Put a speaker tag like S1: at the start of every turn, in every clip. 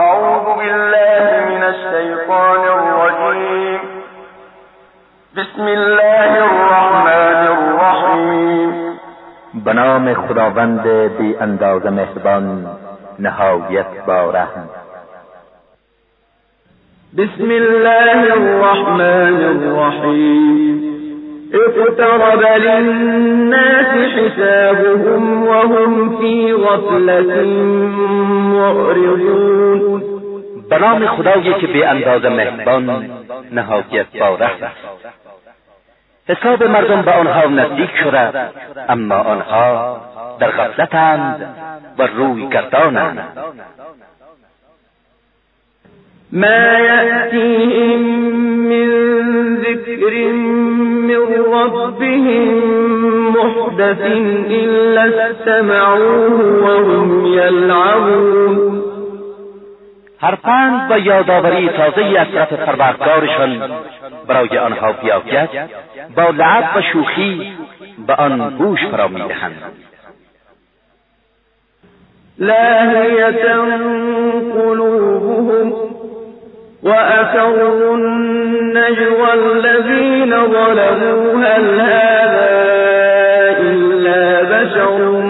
S1: أعوذ بالله من الشيطان الرجيم. بسم الله الرحمن الرحیم
S2: به نام خداوند بی انداز مهربان نهایت با رحم.
S1: بسم الله الرحمن الرحیم اقترب للناس حسابهم وهم في غفلة معرضون.
S2: به نام خدایی که به انداز مهربان نهایت با رحم. است حساب مردم به آنها نزدیک شده اما آنها در غفلتند و روی گردانند.
S1: ما یأتیهم من ذکر من ربهم محدث إلا استمعوه وهم یلعبون
S2: هر پند و یادآوری تازه از طرف پروردگارشان برای آنها بیاید با لعب و شوخی به آن گوش فرا میدهند
S1: لاهیة قلوبهم وأسروا النجوى الذين ظلموا هل هذا إلا بشر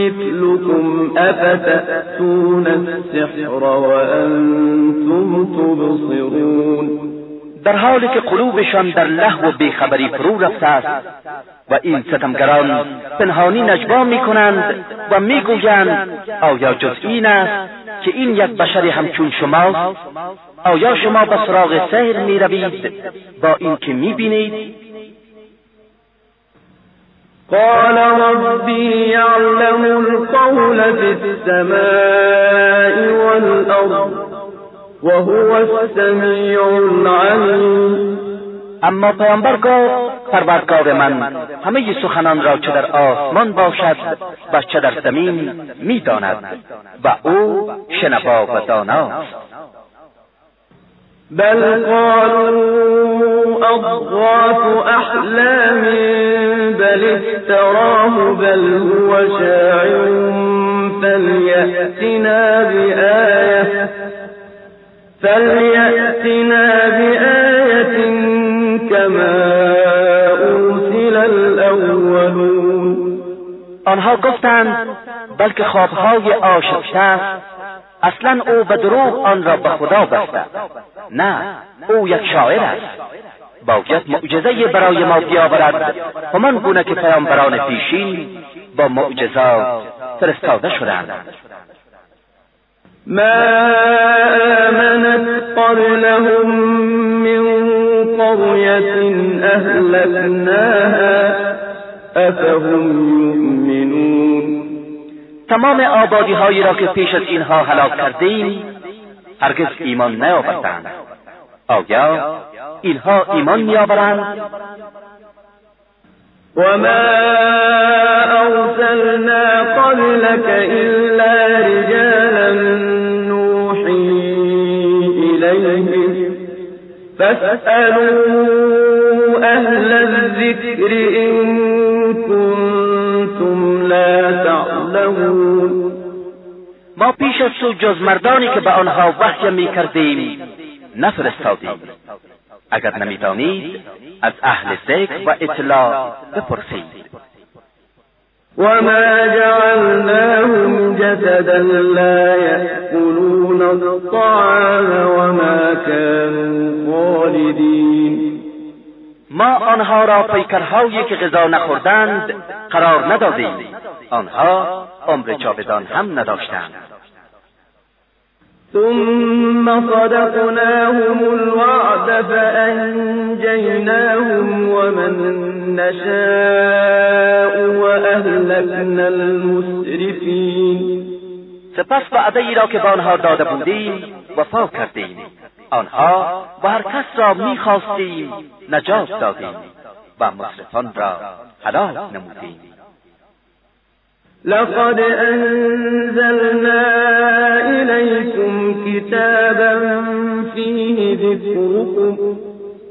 S1: مثلكم أفتأتون السحر وأنتم تبصرون؟
S2: در حالی که قلوبشان در لهو و بیخبری فرو رفته است و این ستمگران پنهانی نجوا می‌کنند و می‌گویند آیا جز این است که این یک بشری همچون شماست آیا شما به سراغ سهر می‌روید؟ با اینکه می‌بینید؟
S1: قال ربي يعلم القول في السماء والأرض وهو السمیع العلیم.
S2: اما پیامبر گفت پروردگار من همه سخنان را چه در آسمان باشد و چه در زمین می‌داند. و او شنوا و داناست.
S1: بل قالوا اضغاث احلام بل افتراه بل هو شاعر فليأتنا بآیه فلیأتنا بآیت کما
S2: آنها گفتند بلکه خوابهای آشفته است اصلا او به دروغ آن را به خدا بسته. نه او یک شاعر است. باید معجزه برای ما بیاورد. همان گونه که پیامبران پیشین با معجزات فرستاده شدند.
S1: ما آمنت قبلهم من قرية أهلكناها أفهم يؤمنون؟
S2: تمام آبادی هایی را که پیش از اینها هلاک کردیم هرگز ایمان نیاوردند. آیا اینها ایمان میآورند؟
S1: وما أرسلنا قبلك إلا رجالا نوحي إليهم فاسألوا أهل الذكر إن لا تعلمون
S2: ما پیش از تو جز مردانی که به آنها وحی می کردیم نفرستادیم. اگر نمی‌دانید از اهل ذکر و اطلاع بپرسید.
S1: وما جعلناهم جسدا لا يأكلون الطعام وما كانوا خالدين.
S2: ما آنها را پیکرهایی که غذا نخوردند قرار ندادیم. آنها عمر جاودان هم نداشتند.
S1: ثم صدقناهم الوعد فأنجيناهم ومن نشاء وأهلكنا المسرفين.
S2: سپس وعده ای را که به آنها داده بودیم وفا کردیم. آنها و هر کس را می‌خواستیم نجات دادیم و مصرفان را هلاک نمودیم.
S1: لقد أنزلنا إليكم كتابا فيه ذكركم.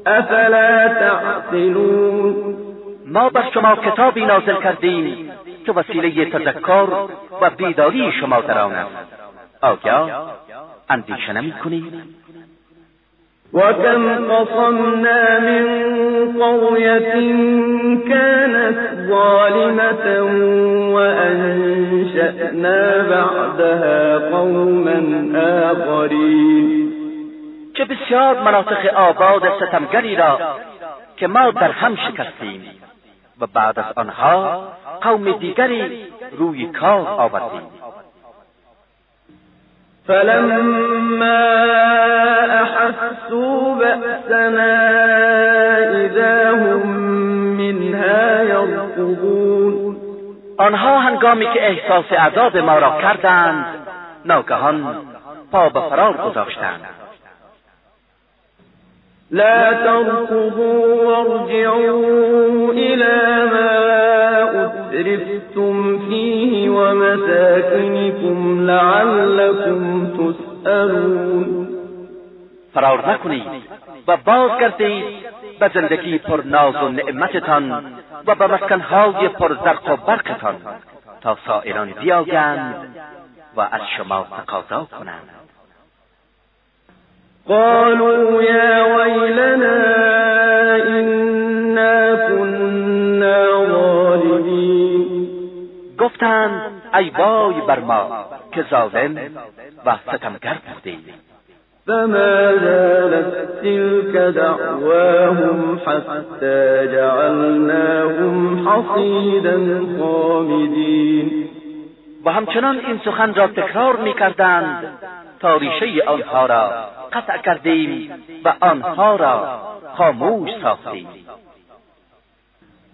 S1: أفلا تعقلون؟
S2: ما بر شما کتابی نازل کردیم که وسیله تذکر و بیداری شما در آن است. آیا اندیشه نمی کنید؟
S1: وكم قصمنا من قرية كانت ظالمة وأنشأنا بعدها قوما آخرين.
S2: چه بسیار مناطق آباد ستمگری را که ما در هم شکستیم و بعد از آنها قوم دیگری روی کار آوردیم.
S1: فلما احسوا بأسنا اذا هم منها يركضون
S2: آنها هنگامی که احساس عذاب ما را کردند ناگهان پا به فرار گذاشتند.
S1: لا تركضوا وارجعوا إلى ما ومساكنكم لعلكم تسألون.
S2: فرار نکنید و بازگردید به زندگی پر ناز و نعمتتان و به مسکنهای پر زرق و برقتان تا سائران بیایند و از شما تقاضا کنند.
S1: قالوا يا ويلنا إنا كنا ظالمين
S2: گفتند ای وای بر ما که ظالم و ستمگر بودیم
S1: فما زالت تلك دعواهم حتى جعلناهم حصيدا خامدين.
S2: و همچنان این سخن را تکرار می‌کردند تا ریشه آنها را قطع کردیم و آنها را خاموش ساختیم.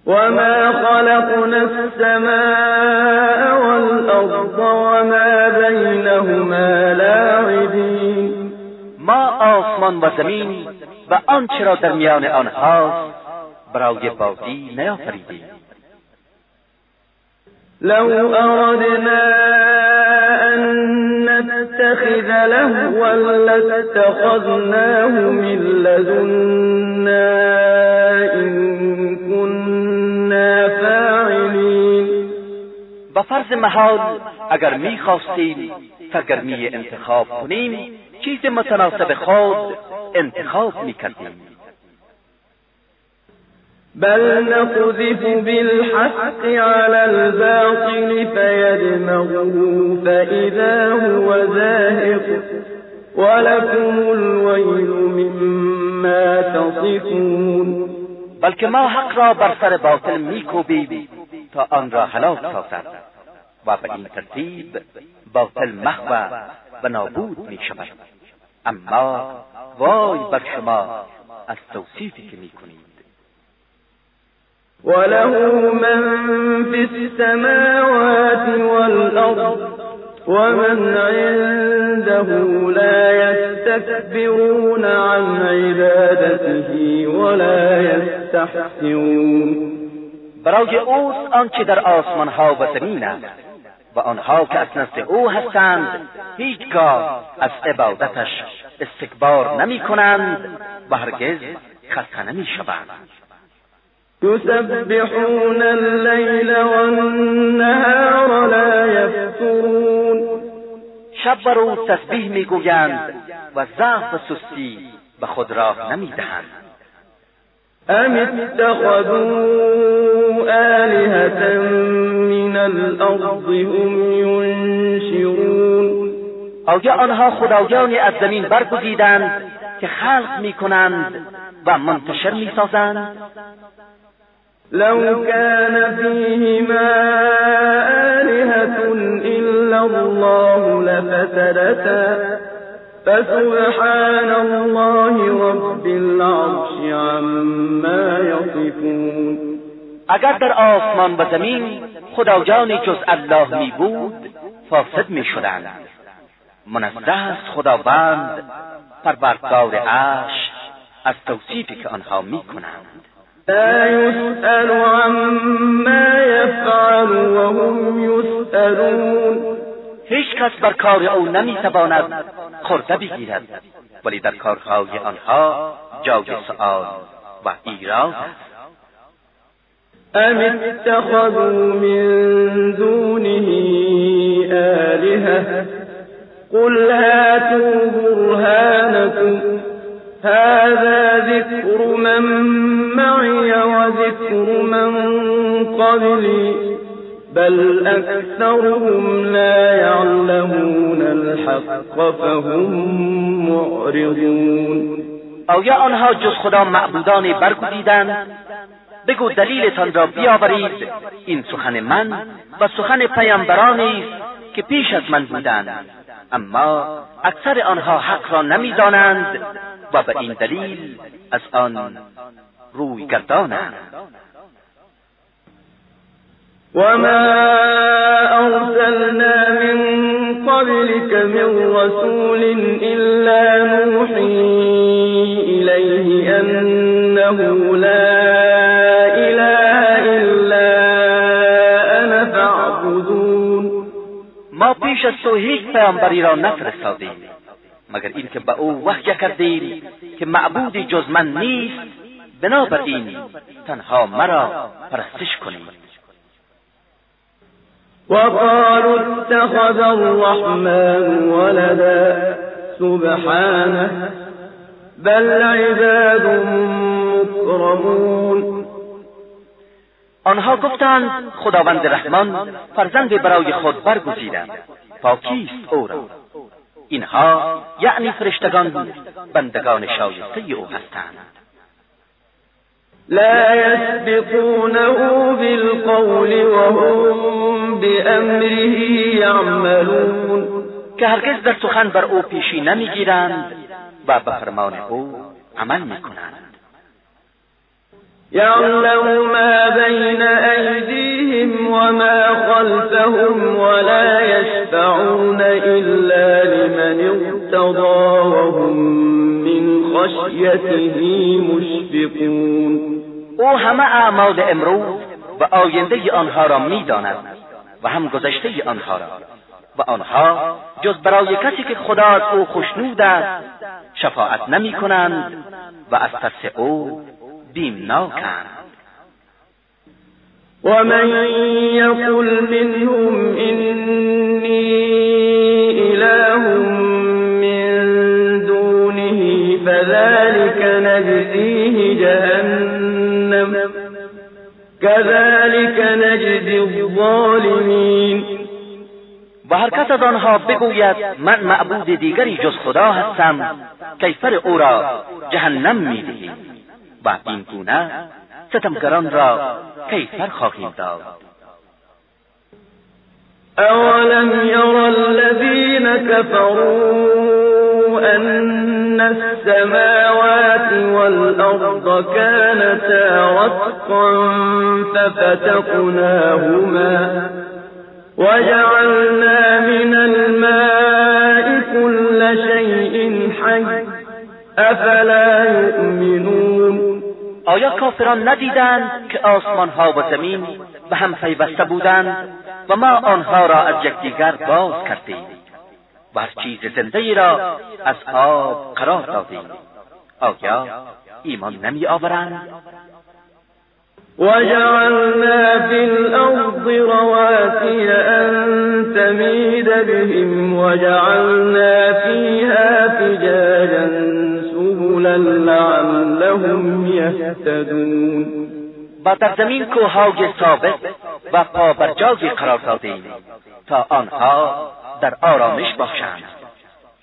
S1: وما خلقنا السماء والأرض وما بينهما لاعبين
S2: ما آسمان و زمین و آنچه را در میان آنها برای بازی نیافریدیم.
S1: لو أردنا نتخذ لهوا لاتخذناه من لدنا إن
S2: با فرض محال اگر می‌خواستیم سرگرمی انتخاب کنیم چیز متناسب خود انتخاب می‌کردیم.
S1: بل نقذف بالحق على الباطل فيدمغه فإذا هو زاهق. ولكم الويل مما تصفون.
S2: بلکه ما حق را بر سر باطل میکوبیم تا آن را هلاک سازد. و به این ترتیب باطل محو و نابود می شود أما وای بر شما از توصیفی که میکنید.
S1: وله من في السماوات والأرض ومن عنده لا يستكبرون عن عبادته ولا يستحسرون
S2: برای اوست آنچه در آسمان ها و زمین است. و آنها که از نزد او هستند هیچگاه از عبادتش استکبار نمی کنند و هرگز خسته نمی شوند
S1: يسبحون الليل والنهار لا يفترون
S2: شب و روز تسبیح می‌گویند و ضعف و سستی به خود راه نمی‌دهند.
S1: ام اتخذوا آلهة من الارض هم ینشرون
S2: آیا آنها خدایانی از زمین برگزیدند که خلق می‌کنند و منتشر می‌سازند.
S1: لو كان فيهما آلهة إلا الله لفسدتا. فسبحان الله رب العرش عما يصفون.
S2: اگر در آسمان و زمین خدایانی جز الله می بود فاسد می شدند. منزه است خداوند پروردگار عرش از توصیفی که آنها می کنند.
S1: لا يسأل عما يفعل وهم يسألون.
S2: هیچ کس بر کار او نمی‌تواند خورده بگیرد ولی در کارهای آنها جای سؤال و ایراد است.
S1: أم اتخذوا من دونه آلهة قل هاتوا برهانكم هذا ذكر من معي وذكر من قبلي بل أكثرهم لا يعلمون الحق فهم معرضون
S2: أو يا آنها جز خدا معبودان برگزیدند بگو دلیلتان را بیاورید. این سخن من و سخن پیامبرانی است که پیش از من بودند. اما اکثر آنها حق را نمی‌دانند و به این دلیل از آن روی گردانند.
S1: وما أرسلنا من قبلك من رسول إلا نوحي إليه أنه لا
S2: ما پیش از تو هیچ پیامبری را نفرستادیم. مگر اینکه به او وحی کردیم که معبودی جز من نیست بنابراین تنها مرا پرستش کنید.
S1: وقالوا اتخذ الرحمن ولدا سبحانه بل عباد مكرمون.
S2: آنها گفتند خداوند رحمان فرزند برای خود برگزیدند پاکیست او را؟ اینها یعنی فرشتگان بندگان شایسته او هستند.
S1: لا يسبقونه بالقول وهم بأمره يعملون
S2: که هرگز در سخن بر او پیشی نمی‌گیرند و به فرمان او عمل می‌کنند.
S1: يعلم ما بين أيديهم وما خلفهم ولا يشفعون إلا لمن ارتضى وهم من خشيته مشفقون.
S2: او همه اعمال امروز و آینده آنها را می‌داند و هم گذشته آنها را. و آنها جز برای کسی که خدا از او خشنود است شفاعت نمی کنند و از ترس او بیمناکند
S1: ومن يقل منهم إني إله من دونه فذلك نجزيه جهنم. كذلك نجزي الظالمين.
S2: و هر کس از آنها بگوید من معبود دیگری جز خدا هستم کیفر أو را جهنم میدهیم. و این گونه ستمگران را کیفر خواهیم داد.
S1: أولم ير الذين كفروا أن السماوات والأرض كانتا رتقا ففتقناهما وجعلنا من الماء كل شيء حي أفلا يؤمنون
S2: آیا کافران ندیدند که آسمان ها و زمین به هم پیوسته بودند و ما آنها را از یکدیگر باز کردیم؟ و هر چیز زنده را از آب قرار دادیم. آیا ایمان نمی آورند
S1: وجعلنا في الأرض رواسي أن تميد بهم وجعلنا فيها فجاجا سبلا لعلهم يهتدون
S2: و در زمین کوههای ثابت و پابرجایی قرار دادیم تا آنها در آرامش باشند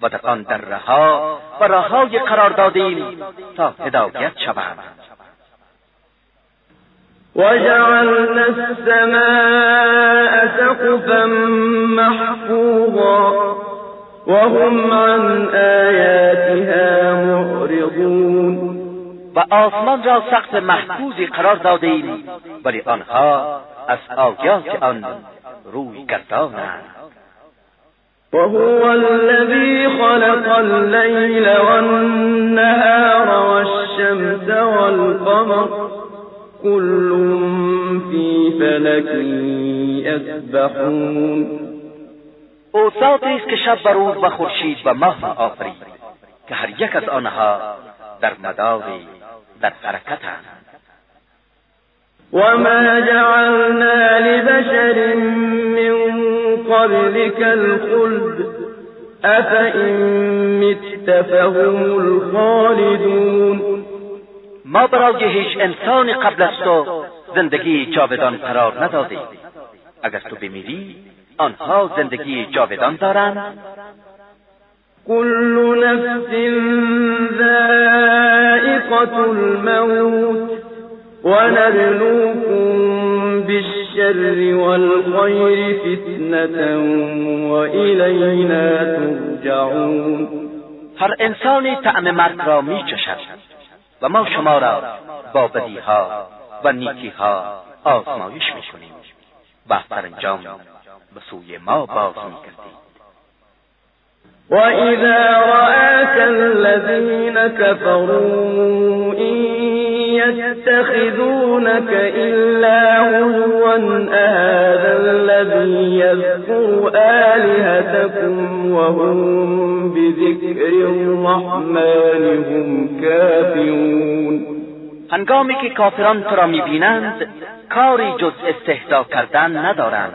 S2: و در آن درها و راههای قرار دادیم تا هدایت شوند.
S1: وجعلنا السماء سقفا محفوظا وهم عن آياتها معرضون
S2: و آسمان را سقف محفوظی قرار دادیم ولی آنها از آیات آن روی گردانند.
S1: وهو الذي خلق الليل والنهار والشمس والقمر كل في فلك يسبحون
S2: او ذاتی است که شب و روز و خورشید و ماه آفرید که هر یک از آنها در مداری حرکتند
S1: وما جعلنا لبشر من قبلك الخلد أفإن مت فهم الخالدون.
S2: ما برای هیچ انسان قبل از تو زندگی جاودان قرار ندادیم اگر تو بمیری آنها زندگی جاودان دارند.
S1: كل نفس ذائقة الموت ونبلوكم بالشر والخير فتنة وإلينا ترجعون.
S2: هر انسانی طعم مرگ را می چشد و ما شما را با بدیها و نیکیها آزمایش می کنیم. و انجام به سوی ما باز می کردیم
S1: وإذا رآك الذين كفروا إن يتخذونك إلا هزوا أهذا الذي يذكر آلهتكم وهم بذكر الرحمن هم كافرون
S2: هنگامی که کافران تو را میبینند کاری جز استهزا کردن ندارند.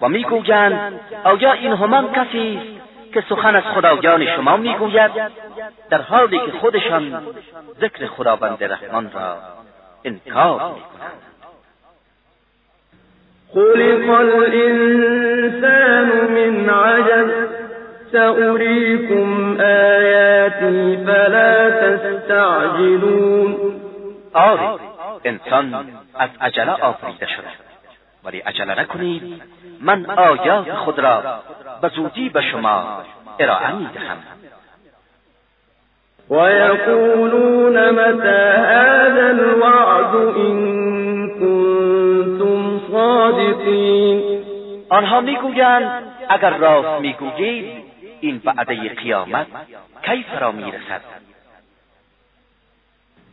S2: و میگویند آیا این همان کسی است که سخن از خدایان شما می‌گوید در حالی که خودشان ذکر خداوند رحمان را انکار می‌کنند.
S1: خلق الانسان من عجل سأريكم آیاتی فلا تستعجلون.
S2: آری انسان از عجله آفریده شده. ولی عجله نکنید من آیات خود را به زودی به شما ارائه می‌دهم.
S1: ويقولون متى هذا الوعد إن كنتم صادقین
S2: آنها می‌گویند اگر راست می‌گویید این وعده قیامت کی فرا می‌رسد؟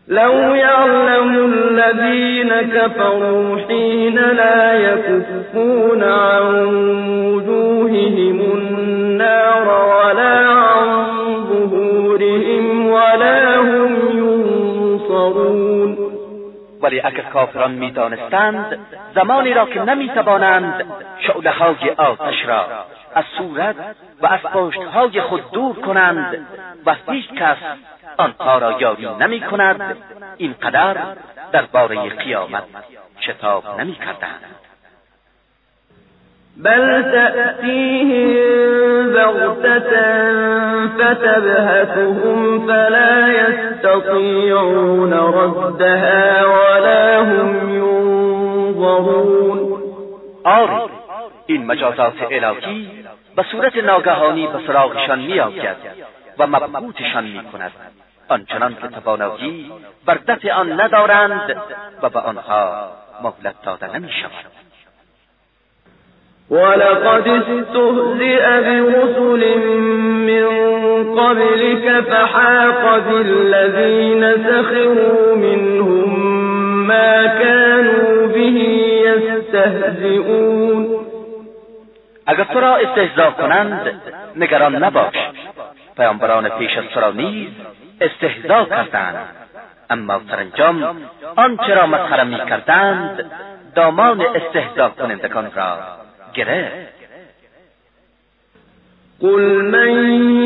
S1: لو يعلم الذين كفروا حين لا يكفون عن وجوههم النار ولا عن ظهورهم ولا هم ينصرون.
S2: ولی اگر کافران می‌دانستند زمانی را که نمی‌توانند شعله های آتش را از صورت و از پشتهای خود دور کنند و هیچ کس آنها را یاری نمی کند. اینقدر درباره قیامت شتاب نمی کردند.
S1: بل تأتيهم بغتة فتبهتهم فلا يستطيعون ردها ولا هم ينظرون.
S2: آری این مجازات الهی به صورت ناگهانی به سراغشان میآید و مبهوتشان می‌کند آنچنان که توانایی بر دفع آن ندارند و به آنها مهلت داده نمی‌شود.
S1: ولقد استهزئ برسل من قبلك فحاق بالذين سخروا منهم ما كانوا به يستهزئون.
S2: اگر تو را استهزا کنند نگران نباش. پیامبران پیش از تو را نیز استهزا کردند. اما سرانجام آنچه را مسخره می کردند دامان استهزا کنندگان را گرفت.
S1: قل من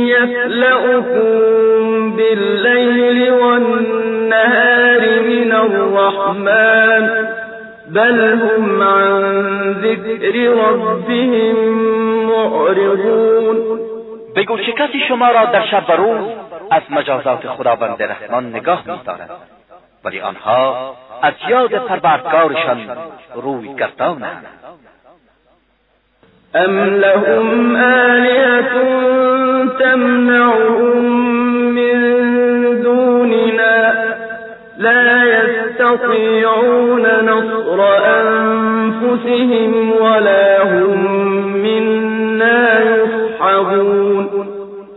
S1: يخلقكم بالليل والنهار من الرحمن بل هم عن ذكر ربهم معرضون.
S2: بگو چه کسی شما را در شب و روز از مجازات خداوند رحمان نگاه می‌دارد؟ ولی آنها از یاد پروردگارشان روی گردانند.
S1: ام لهم آلهة تمنعهم من دوننا لا يستطيعون نصر أنفسهم ولا هم منا يصحبون.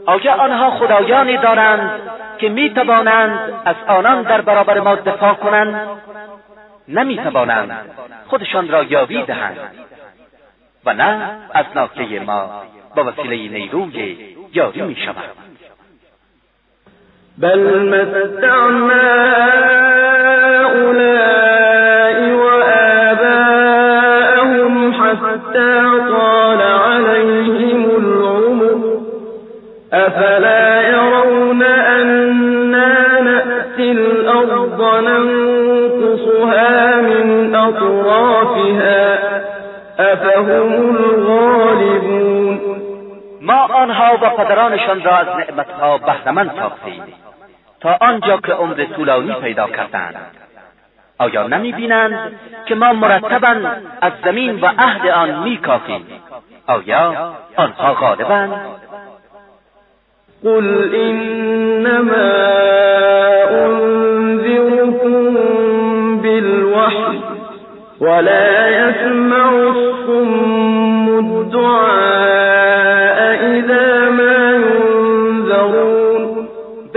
S2: آیا آنها خدایانی دارند که می توانند از آنان در برابر ما دفاع کنند؟ نمی توانند خودشان را یابی دهند. و نه از ناکه ما با وسیله نیروی یاری می شود
S1: بل متعنا هؤلاء وآباءهم حتى طال عليهم العمر أفلا يرون أنا نأتي الأرض وننقصها من أطرافها أفهم الغالبون
S2: ما آنها و پدرانشان را از نعمتها بهرهمند ساختیم آنجا که عمر طولانی پیدا کردند. آیا نمی بینند که ما مرتبا از زمین و عهد آن می کافیم آیا آنها غالبند
S1: قل انما انذركم بالوحی ولا يسمع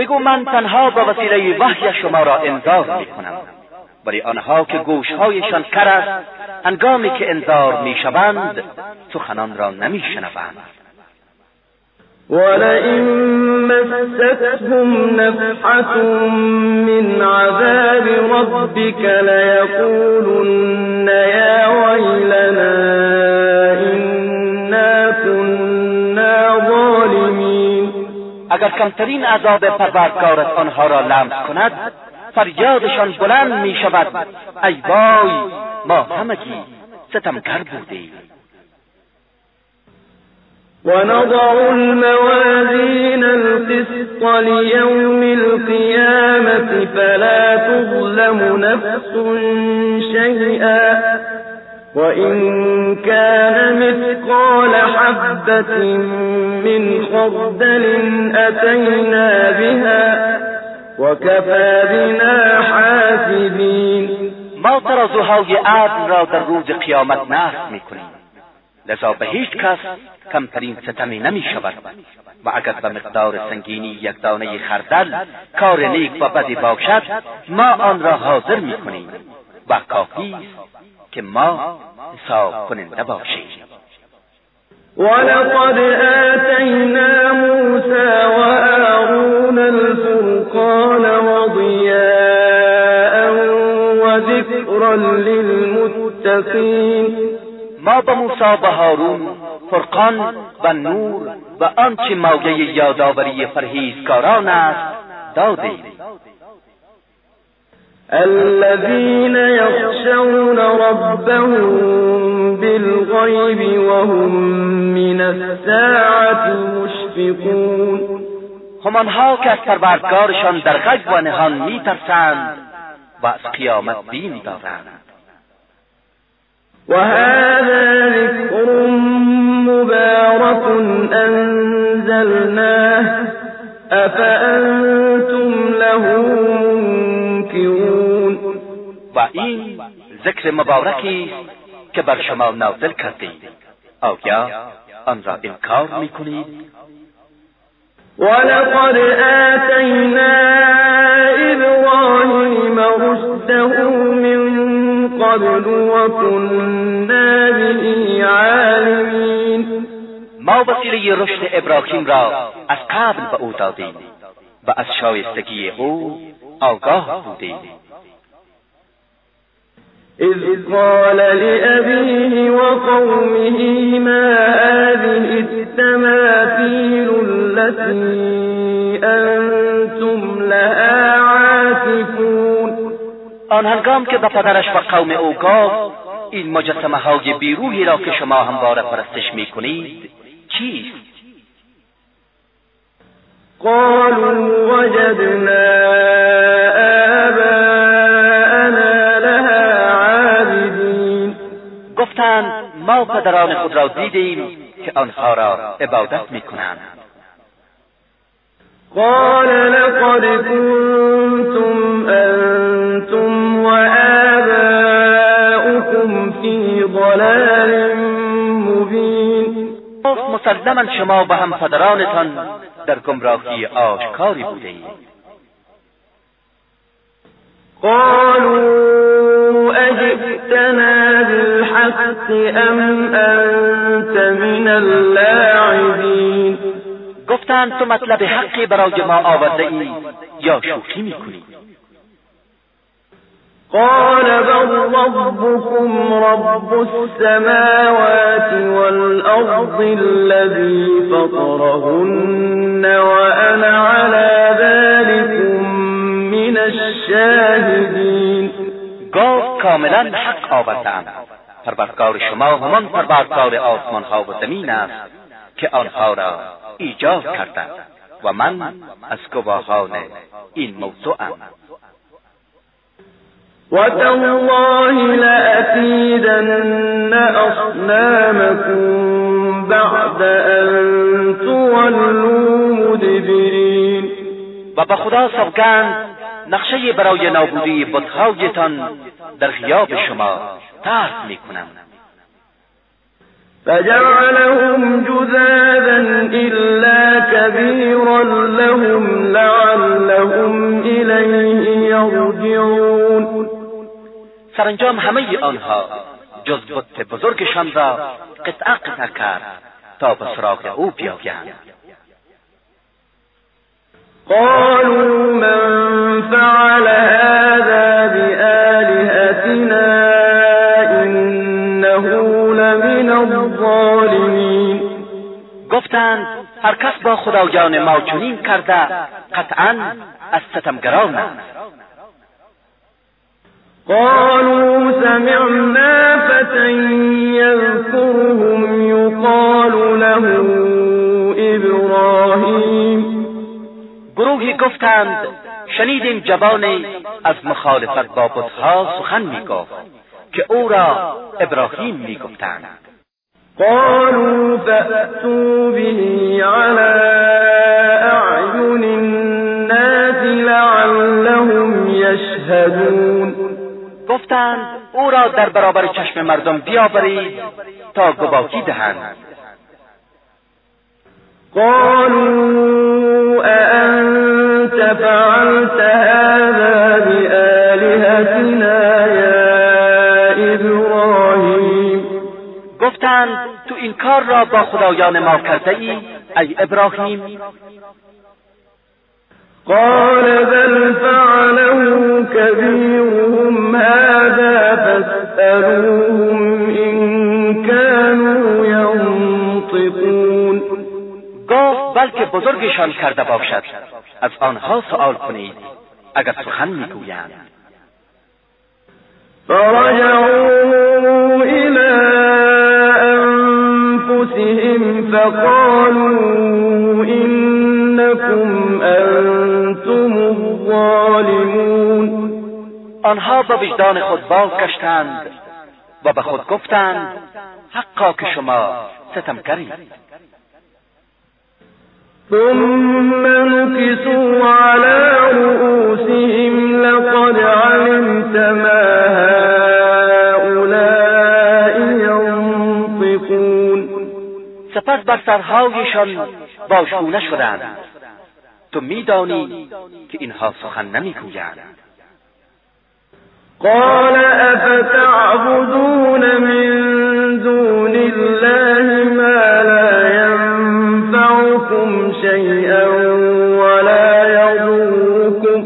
S2: بگو من تنها با وسیله وحی شما را انذار می کنم ولی آنها که گوشهایشان کر است هنگامی که انذار می‌شوند سخنان را نمیشنوند.
S1: ولئن مستهم نفحة من عذاب ربك ليقولن يا ويلنا
S2: اگر کمترین عذاب پروردگارت آنها را لمس کند فریادشان بلند می شود ای وای ما همگی ستمگر بودیم.
S1: ونضع الموازين القسط ليوم القيامة فلا تظلم نفس شيئا وإن كان مثقال حبة من خردل أتينا بها وكفى بنا حاسبین
S2: ما ترازوهای عدل را در روز قیامت نصب می‌کنیم. لذا به هیچ کس کمترین ستمی نمی شود و اگر به مقدار سنگینی یک دانه خردل کار نیک و بدی باشد ما آن را حاضر می کنیم و کافی که ما حساب کننده باشیم
S1: ولقد آتینا موسى وآرون الفرقان وضياء وذكرا للمتقين
S2: ما به موسی و هارون فرقان و نور و آنچه مایه یادآوری پرهیزکاران است دادیم
S1: الذين يخشون ربهم بالغيب وهم من الساعة مشفقون.
S2: هم آنها که از پروردگارشان در غیب و نهان میترسند و از قیامت بین دارند.
S1: وهذا ذكر مبارك أنزلناه أفأنتم له منكرون
S2: و این ذکر مبارکی که بر شما نازل کردید آیا آن را انکار می‌کنید؟
S1: ولقد آتينا إبراهيم رشده من قبل وكنا به عالمین.
S2: ما وسیله رشد ابراهیم را از قبل به او دادیم و از شایستگی او آگاه بودیم.
S1: إذ قال لأبيه وقومه ما هذه التماثيل التي أنتم لها عاكفون
S2: آن هنگام که به پدرش و قوم أو گفت این مجسمه های بیروحی را که شما همواره پرستش می کنید چیست؟
S1: قالوا وجدنا
S2: گفتند ما پدران خود را دیدیم که آنها را عبادت می کنند
S1: قال لقد كنتم أنتم وآباؤكم في ضلال مبين.
S2: مسلما شما و هم پدرانتان در گمراهی آشکاری بوده
S1: قالوا أجئتنا بالحق أم أنت من اللاعبين؟
S2: گفتند تو مطلب حقی برای ما آورده ای یا شوخی می‌کنی؟
S1: قال بل ربكم رب السماوات والأرض الذي فطرهن وأنا على ذلك من الشاهدين.
S2: کاملا حق آوردم پروردگار شما همان پروردگار آسمان ها و زمین است که آنها را ایجاد کرده و من از گواهان این موضوعم.
S1: وتالله لأكيدن أصنامكم بعد أن تولوا مدبرین.
S2: و به خدا سوگند نقشه برای نابودی بتهایتان در غیاب شما ترک می‌کنم.
S1: فجعلهم جذاذا إلا كبيرا لهم لعلهم إليه يرجعون.
S2: سرانجام همه آنها جز بت بزرگشان را قطعه قطعه کرد تا به سراغ او بیایند
S1: قالوا من فعل هذا بآلهتنا
S2: گفتند هر کس با خدایان ما چنین کرده قطعا از ستمگران است.
S1: قالوا سمعنا فتى يذكرهم يقال له إبراهيم.
S2: گروهی گفتند شنیدیم جوانی از مخالفت با بتها سخن می‌گفت که او را ابراهیم می‌گفتند.
S1: قالوا فأتوا به على أعين الناس لعلهم يشهدون.
S2: گفتند أو را در برابر چشم مردم بیاورید تا گواهی دهند.
S1: قالوا أأنت فعلت هذا بآلهتنا يا إبراهيم؟
S2: گفتند این کار را با خدایان ما کرده ای ای ابراهیم.
S1: قال بل فعله كبيرهم هذا فاسألوهم إن كانوا ينطقون.
S2: گفت بلکه بزرگشان کرده باشد. از آنها سؤال کنید اگر سخن می‌گویند.
S1: فرجعوا إلى أنفسهم فقالوا إنكم أنتم الظالمون
S2: آنها به وجدان خود بازگشتند و به خود گفتند حقا که شما ستمگرید
S1: ثم نكسوا على رؤوسهم لقد علمت ما هؤلاء
S2: سپس بر سرهایشان باشگونه شدند. تو میدانی که اینها سخن نمی‌گویند.
S1: قال أفتعبدون من دون الله ما لا ينفعكم شيئا ولا يضركم.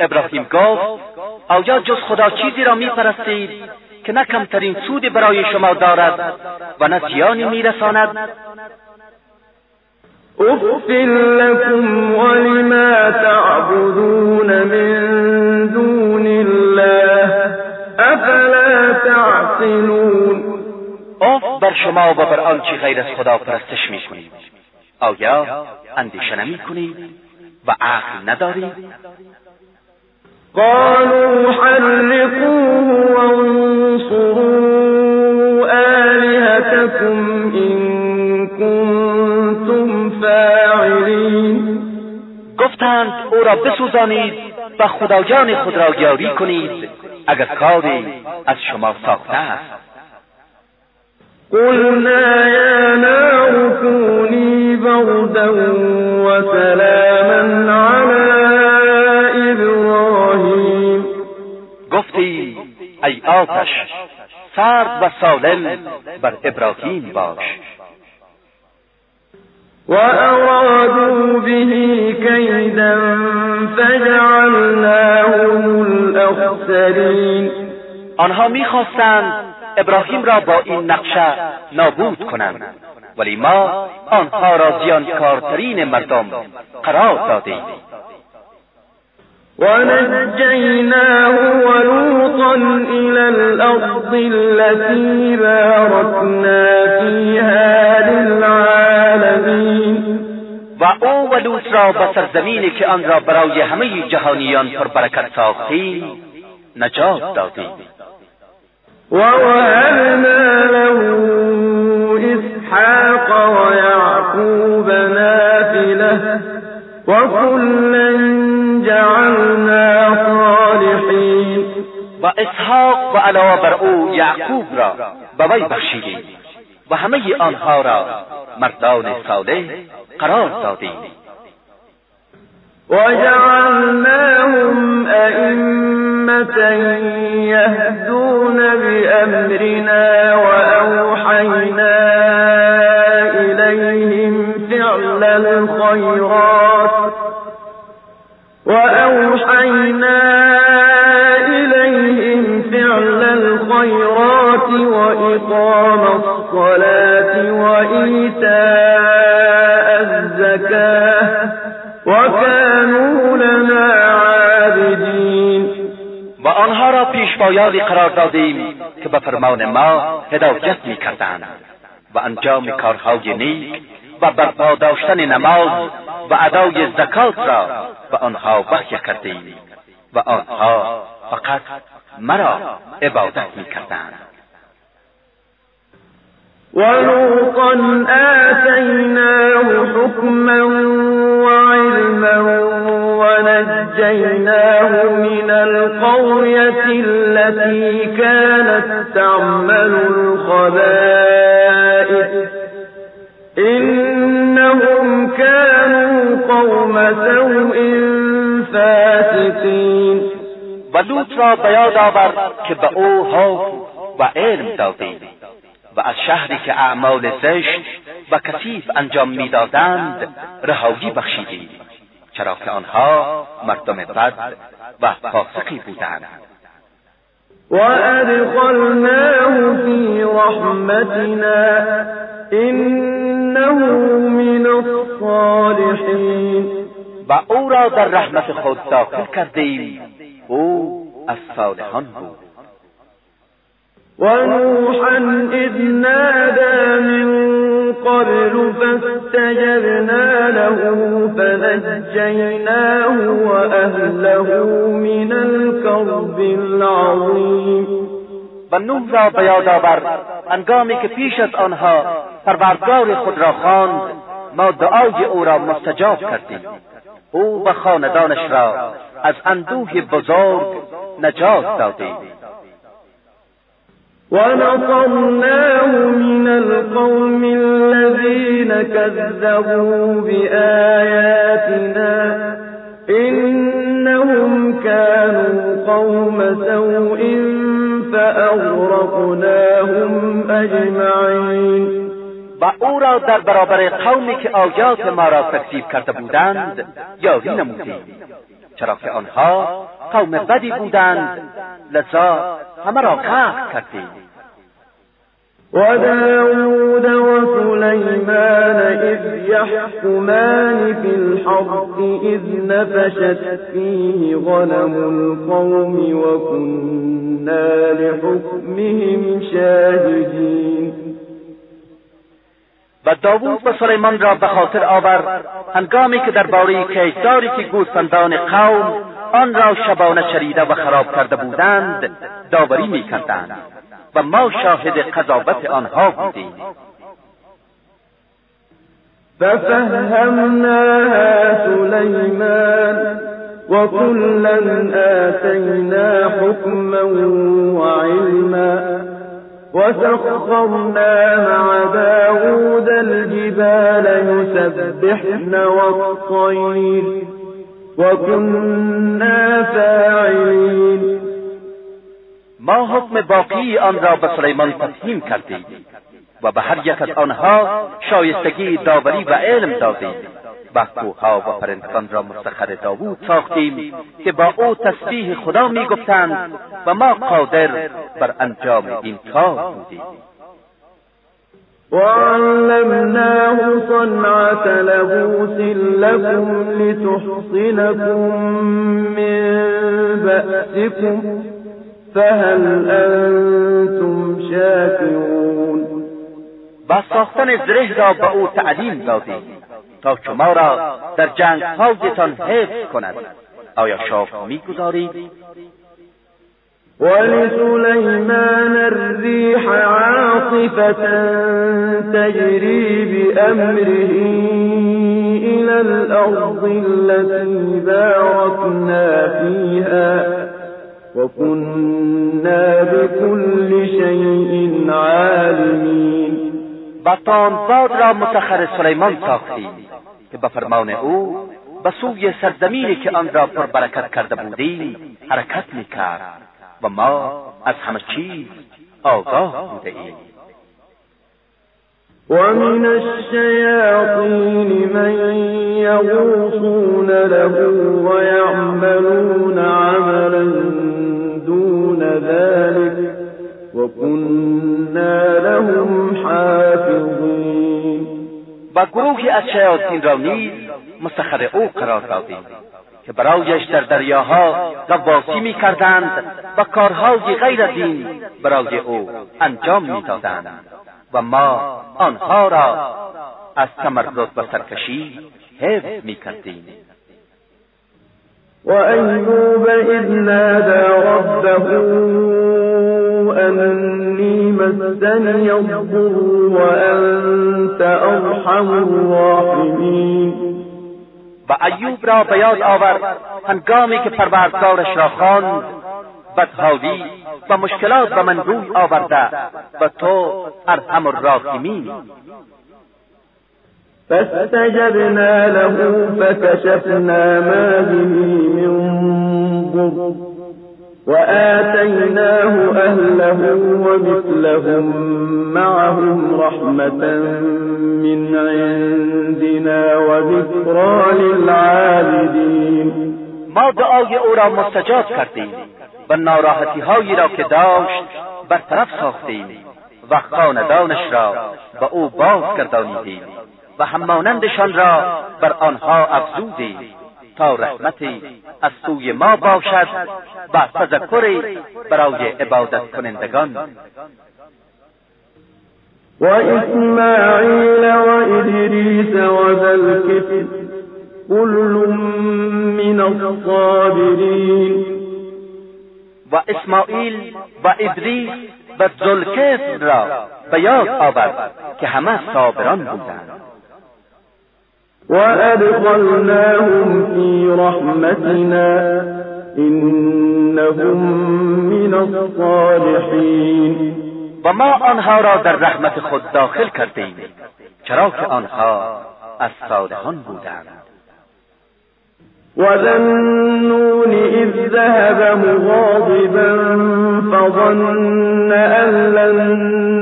S2: ابراهیم گفت آیا جز خدا چیزی را میپرستید که نه کمترین سودی برای شما دارد و نه زیانی میرساند.
S1: أف لكم ولما تعبدون من دون الله أفلا تعقلون.
S2: اف بر شما و بر آنچه غیر از خدا پرستش می‌کنید آیا اندیشه نمی‌کنید و عقل ندارید
S1: قالوا حرقوه آلهتكم إن كنتم فاعلين
S2: گفتند او را بسوزانید و خدایان خود را یاری کنید اگر کاری از شما ساخته است.
S1: قلنا يا نار كوني بردا وسلاما على إبراهيم
S2: گفتی ای آتش سرد و سالم بر ابراهیم باش.
S1: وأرادوا به كيدا فجعلناهم الأخسرين.
S2: آنها می‌خواستند ابراهیم را با این نقشه نابود کنند ولی ما آنها را زیانکارترین مردم قرار دادیم.
S1: ونجيناه ولوطا إلى الأرض التي باركنا فيها للعالمين.
S2: و أو و لوط را به سرزمینی که آن را برای همه جهانیان پربرکت ساختیم نجات دادیم.
S1: ووهبنا له إسحاق ويعقوب نافلة وكلا جعلنا
S2: و اسحاق و علاوه بر او یعقوب را به وی بخشیدیم و همه آنها را مردان صالح قرار دادیم.
S1: وجعلناهم أئمة يهدون بأمرنا وأوحينا إليهم فعل الخيرات
S2: پیشوایانی قرار دادیم که به فرمان ما هدایت می‌کردند. و انجام کارهای نیک و برپا داشتن نماز و ادای زکات را به آنها وحی کردیم. و آنها فقط مرا عبادت می‌کردند.
S1: ولوطا آتيناه حكما وعلما ونجيناه من القرية التي كانت تعمل الخبائث إنهم كانوا قوم سوء فاسقين
S2: و لوط را به یاد آورد و علم و از شهری که اعمال زشت و کثیف انجام می‌دادند رهایی بخشیدیم چرا که آنها مردم بد و فاسقی بودند.
S1: وأدخلناه في رحمتنا إنه من الصالحين.
S2: و او را در رحمت خود داخل کردیم او از صالحان بود.
S1: ونوحا إذ نادى من قبل فاستجبنا له فنجيناه وأهله من الكرب العظيم.
S2: و نوح را به یاد آور. انگامی که پیش از آنها پروردگار خود را خواند ما دعای او را مستجاب کردیم. او و خاندانش را از اندوه بزرگ نجات دادیم.
S1: ونصرناه من القوم الذين كذبوا بآياتنا إنهم كانوا قوم سوء فأغرقناهم أجمعين
S2: و أو را در برابر قومی که آیات ما را تکذیب کرده بودند یاری نمودیم چرا که آنها قوم بدی بودند لذا همه را غرق کردیم.
S1: وداود وسليمان إذ يحكمان في الحرث إذ نفشت فيه غنم القوم وكنا لحكمهم شاهدين
S2: و داوود و سلیمان را به خاطر آورد هنگامی که درباره کیداری که گوسفندان قوم آن را شبانه چریده و خراب کرده بودند داوری می‌کردند و ما شاهد قضاوت آنها بودیم.
S1: ففهمناها سليمان وكلا آتينا حكما وعلما وسخرنا مع داود الجبال يسبحن والطير. وكنا فاعلين.
S2: ما حکم باقی آن را به سلیمان تسلیم کردیم و به هر یک از آنها شایستگی داوری و علم دادیم. و کوهها و پرندگان را مستخر داوود ساختیم که با او تسبیح خدا می‌گفتند و ما قادر بر انجام این کار بودیم.
S1: وعلمناه صنعة لبوس لكم لتحصنكم من بأسكم فهل أنتم شاكرون
S2: و ساختن زره را به او تعلیم دادیم. تا شما را در جنگ هایتان حفظ کند. آیا شاف می‌گذارید؟
S1: ولسليمان الريح عاصفة تجري بأمره إلى الأرض التي باركنا فيها وكنا بكل شيء عالمين
S2: و باد را مسخر سلیمان ساختیم که به فرمان او به سوی سرزمینی که آن را پربرکت کرده بودیم حرکت می‌کرد و ما از همه چیز آگاه بوده ایم
S1: ومن الشياطين من يغوصون له ويعملون عملا دون ذلك وكنا
S2: و گروهی از شیاطین را نیز مستخر او قرار دادیم که برایش در دریاها غواصی می‌کردند و کارهای غیر دین برای او انجام می‌دادند و ما آنها را از تمرد و سرکشی حفظ می‌کردیم.
S1: و ایوب اذ نادى ربه انی مسنی الضر و انت ارحم الراحمین
S2: و ایوب را به یاد آورد هنگامی که پروردگارش را خواند بدحالی و مشکلات به من روی آورده و تو ارحم الراحمین.
S1: فاستجبنا له فكشفنا ما به من ضر. وآتيناه أهله ومثلهم معهم رحمة من عندنا وذكرى للعابدين.
S2: ما دعای او را مستجاب کردیم و ناراحتی هایی را که داشت برطرف ساختیم و خاندانش را به او باز گردانیدیم و همانندشان را بر آنها افزودیم. تا رحمتی از سوی ما باشد. و تذکری برای عبادت کنندگان.
S1: و اسماعیل و ادریس و ذلکفل كل من الصابرین.
S2: و اسماعیل و ادریس و ذلکفل را به یاد آورد که همه صابران بودند.
S1: وأدخلناهم في رحمتنا إنهم من الصالحين.
S2: و ما آنها را در رحمت خود داخل کردیم چرا که آنها از صالحان بودند.
S1: وذنون إذ ذهب مغاضبا فظن أن لن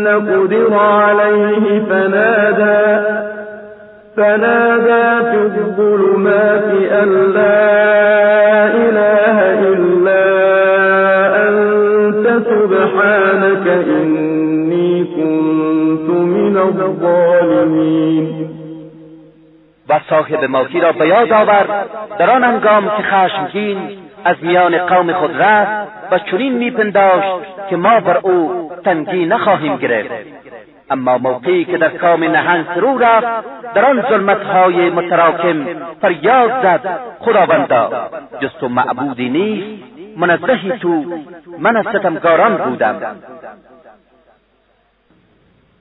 S1: نقدر عليه فنادى فنادى في الظلمات أن لا إله إلا أنت سبحانك إني كنت من الظالمين.
S2: و صاحب موتی را به یاد آورد در آن انگام که خشمگین از میان قوم خود رفت و چنین میپنداشت که ما بر او تنگی نخواهیم گرفت. اما موقعی که در کام نهنگ فرو رفت در آن ظلمتهای متراکم فریاد زد خداوندا جز تو معبودی نیست منزهی تو من از ستمگاران بودم.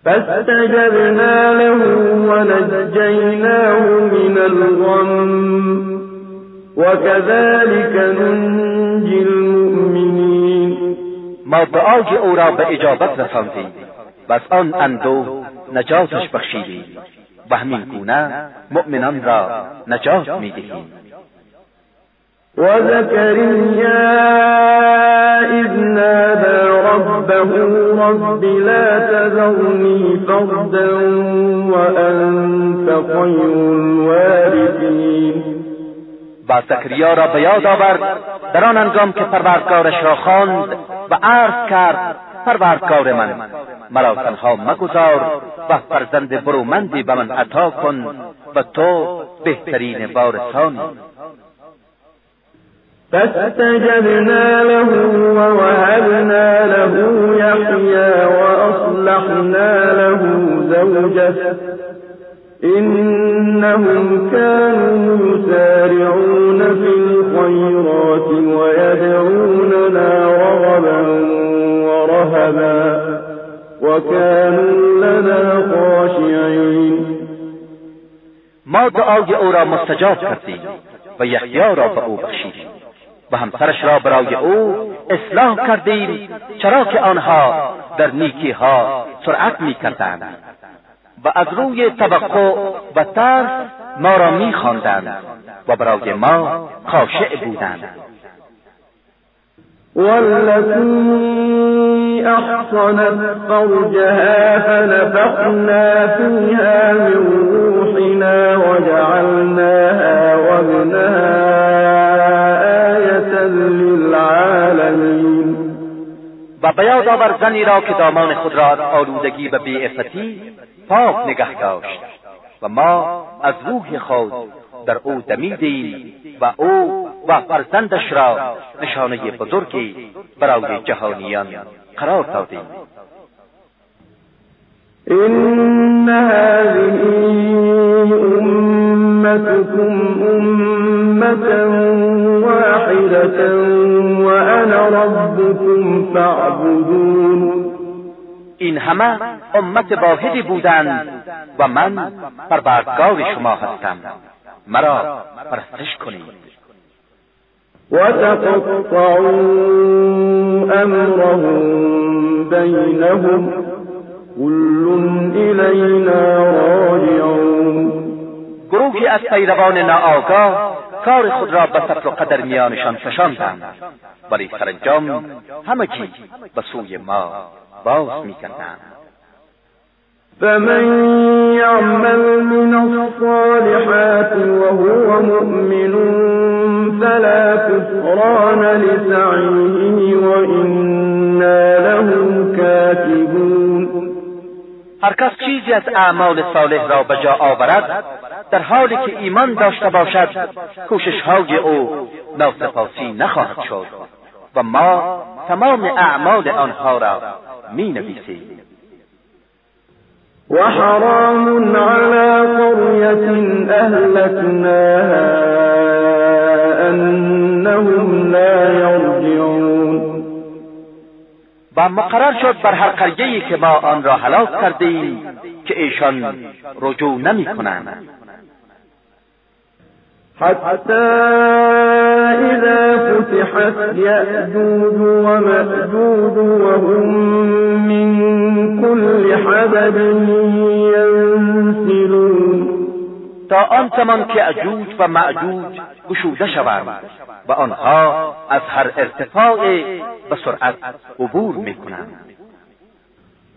S1: فاستجبنا له ونجيناه من الغم وكذلك ننجي المؤمنين
S2: ما دعای او را به اجابت رساندیم. و از آن اندوه نجاتش بخشیدیم و همین گونه مؤمنان را نجات می‌دهیم
S1: وزكريا إذ نادى ربه رب لا تذرني فردا وأنت خير الوارثين.
S2: و زکریا را به یاد آورد در آن انگام که پروردگارش را خواند و عرض کرد پروردگار من. مرا تنها مگذار و فرزند برومندی به من عطا کن و تو بهترین وارثانی
S1: فاستجبنا له ووهبنا له يحيى وأصلحنا له زوجه. إنهم كانوا يسارعون في الخيرات ويدعوننا رغبا ورهبا وكانوا لنا خاشعين.
S2: ما دعای او را مستجاب کردیم و یحیی را به او بخشیدیم و همسرش را برای او اصلاح کردیم چرا که آنها در نیکی ها سرعت می کردند و از روی توقع و ترس ما را می و برای ما خاشع بودند.
S1: والتي أحصنت فرجها فنفخنا فيها من روحنا وجعلناها وابنها آية للعالمين.
S2: و بیاد آور زنی را که دامان خود را از آلودگی و بیعفتی پاک نگه داشت و ما از روح خود در او دمیدیم و او و فرزندش را نشانه بزرگی برای جهانیان قرار دادیم
S1: این هذه امتكم امتا واحدة وانا ربكم فاعبدون.
S2: این همه امت واحدی بودند و من پروردگار شما هستم. مرا پرستش کنید.
S1: وتقطعوا امرهم بینهم كل الینا راجعون.
S2: گروهی از پیروان ناآگاه کار خود را به سطر و قدر میانشان فشاندند ولی سرانجام همه چیز به سوی ما باز می‌کردند.
S1: فمن يعمل من الصالحات وهو مؤمن فلا كفران لسعيه وإنا له كاتبون.
S2: هر کس چیزی از اعمال صالح را به جا آورد در حالی که ایمان داشته باشد کوشش های او ناسپاسی نخواهد شد و ما تمام اعمال آنها را می نویسیم
S1: وحرام على قرية أهلكناها أنهم لا يرجعون.
S2: و مقرر شد بر هر قریه‌ای که ما آن را هلاک کردیم که ایشان رجوع نمی کنند.
S1: حتى إذا فتحت يأجوج ومأجوج وهم من كل حدب ينسلون.
S2: تا آن زمان که اجوج و معجوج گشوده شوند و آنها از هر ارتفاع به سرعت عبور میکنند.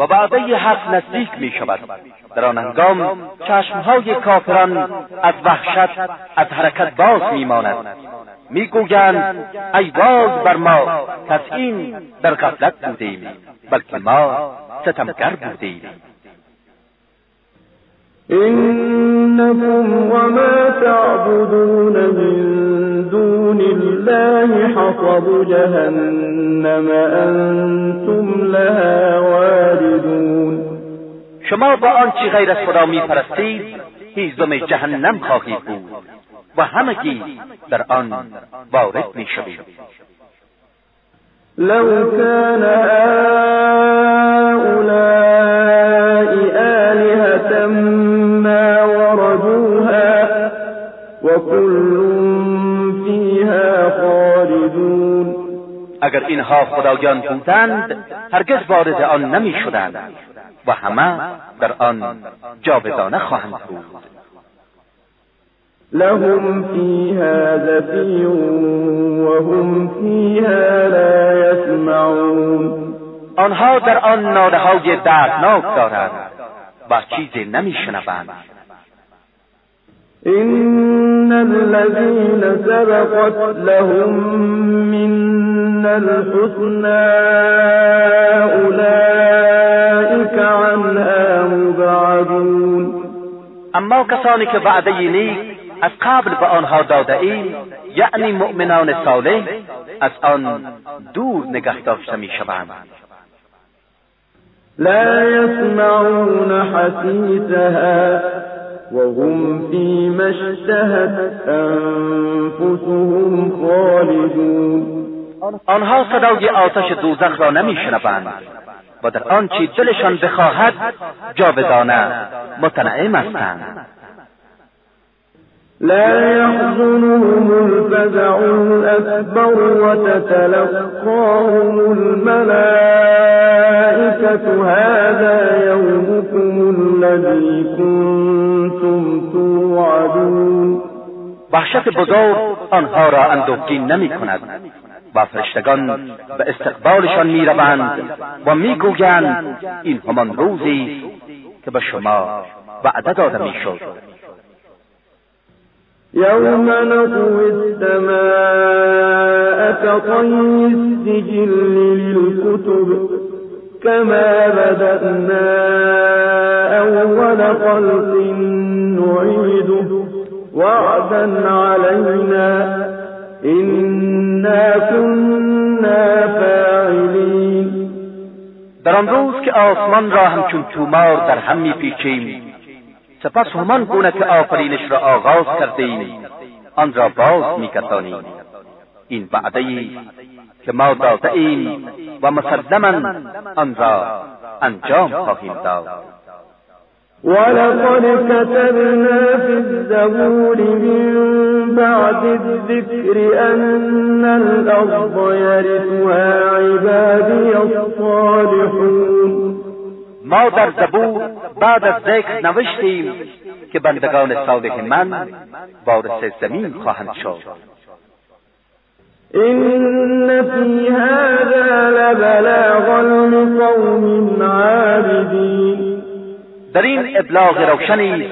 S2: و وعده حق نزدیک می شود. در آن هنگام چشمهای کافران از وحشت از حرکت باز میماند می‌گویند ای باز بر ما پس این در غفلت بودیم بلکه ما ستمگر بودیم.
S1: إنكم وما تعبدون من دون الله حصب جهنم أنتم لها واردون.
S2: شما با آنچه غیر از خدا می پرستید هیزم جهنم خواهید بود و همگی در آن وارد می شوید
S1: لو كان
S2: اگر اینها خدایان بودند هرگز وارد آن نمی شدند و همه در آن جاودانه خواهند بود.
S1: لهم فيها زفیر وهم فيها لا يسمعون
S2: آنها در آن ناله های دردناک دارند و چیزی نمیشنوند.
S1: إن الذين سبقت لهم من الحسنى أولئك عنها مبعدون.
S2: اما کسانی که وعده نیک از قبل به آنها داده ایم یعنی مؤمنان صالح از آن دور نگه داشته می شوند.
S1: لا يسمعون حسيسها. وهم فيما اشتهت أنفسهم خالدون.
S2: آنها صدای آتش دوزخ را نمیشنوند و در آنچه دلشان بخواهد جاودانه متنعم هستند.
S1: لا يحزنهم الفزع الأكبر وتتلقاهم الملائكة. هذا يومكم الذي كنتم توعدون.
S2: وحشت بزرگ آنها را اندوهگین نمی کند و فرشتگان به استقبالشان می روند و می گویند این همان روزی که به شما وعده داده می شد.
S1: يوم نطوي السماء كطي السجل للكتب كما بدأنا أول خلق نعيده وعدا علينا إنا كنا فاعلين.
S2: در آن روز که آسمان را همچون تومار در هم میپیچیم سپس همان گونه که آفرینش را آغاز کردیم آن را باز میکسانیم این وعده که ما داده ایم و مسلما آن را انجام خواهیم داد.
S1: ولقد كتبنا في الزبور من بعد الذكر أن الأرض يرثها عبادي الصالحون.
S2: ما در زبور بعد از ذکر نوشتیم که بندگان صالح من وارث زمین خواهند شد.
S1: إن في هذا لبلاغا لقوم عابدين
S2: در این ابلاغ روشنی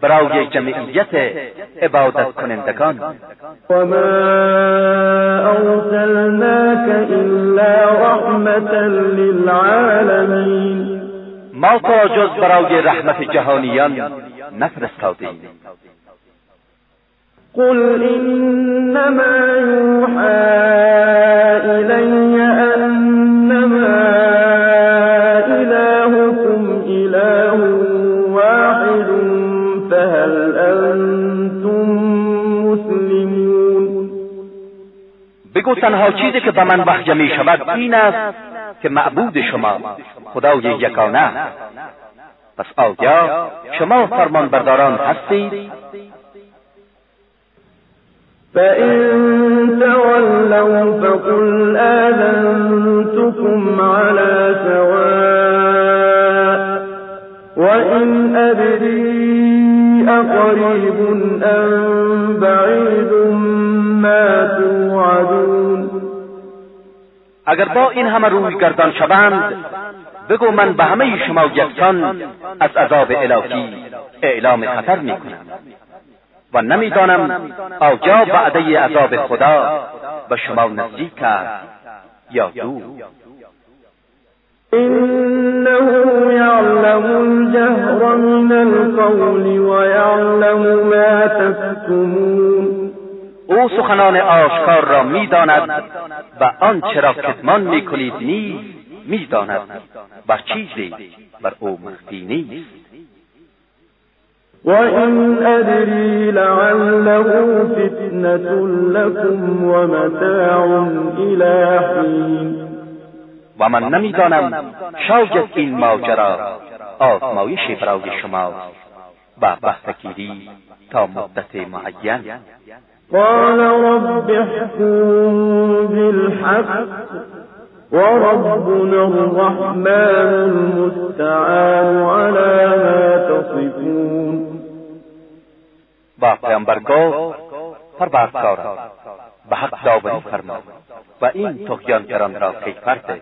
S2: برای جمعیت عبادت کنندگان.
S1: وما أرسلناك إلا رحمة للعالمين
S2: ما تو را جز برای رحمت جهانیان نفرستادیم. بگو تنها چیزی که به من وحی می شود این است که معبود شما خدای یکانه. پس آیا شما فرمان برداران هستید
S1: فإن تولوا فقل آذنتكم على سواء وإن أدري أقريب أم بعيد ما توعدون
S2: اگر با این همه روی گردان شوند بگو من به همه شما یکسان از عذاب الهی اعلام خطر می کنم و نمی‌دانم آیا وعده عذاب خدا به شما نزدیک است یا دور
S1: إنه يعلم الجهر من القول ويعلم ما تكتمون
S2: او سخنان آشکار را می‌داند و آنچه را کتمان می‌کنید نیز می‌داند و چیزی بر او مخفی نیست.
S1: وإن أدري لعله فتنة لكم ومتاع إلى حين
S2: و من نمیدانم شاید این ماجرا آزمایشی برای شماست و بهرهگیری تا مدت معین.
S1: قال رب احكم بالحق وربنا الرحمن المستعان على ما تصفون
S2: با پیامبر گفت پروردگارا به حق داوری فرما و این تقیانگران را کیفر ده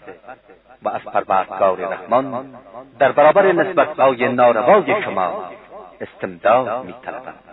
S2: و از پروردگار رحمان در برابر نسبت های ناروای شما استمداد میطلبند.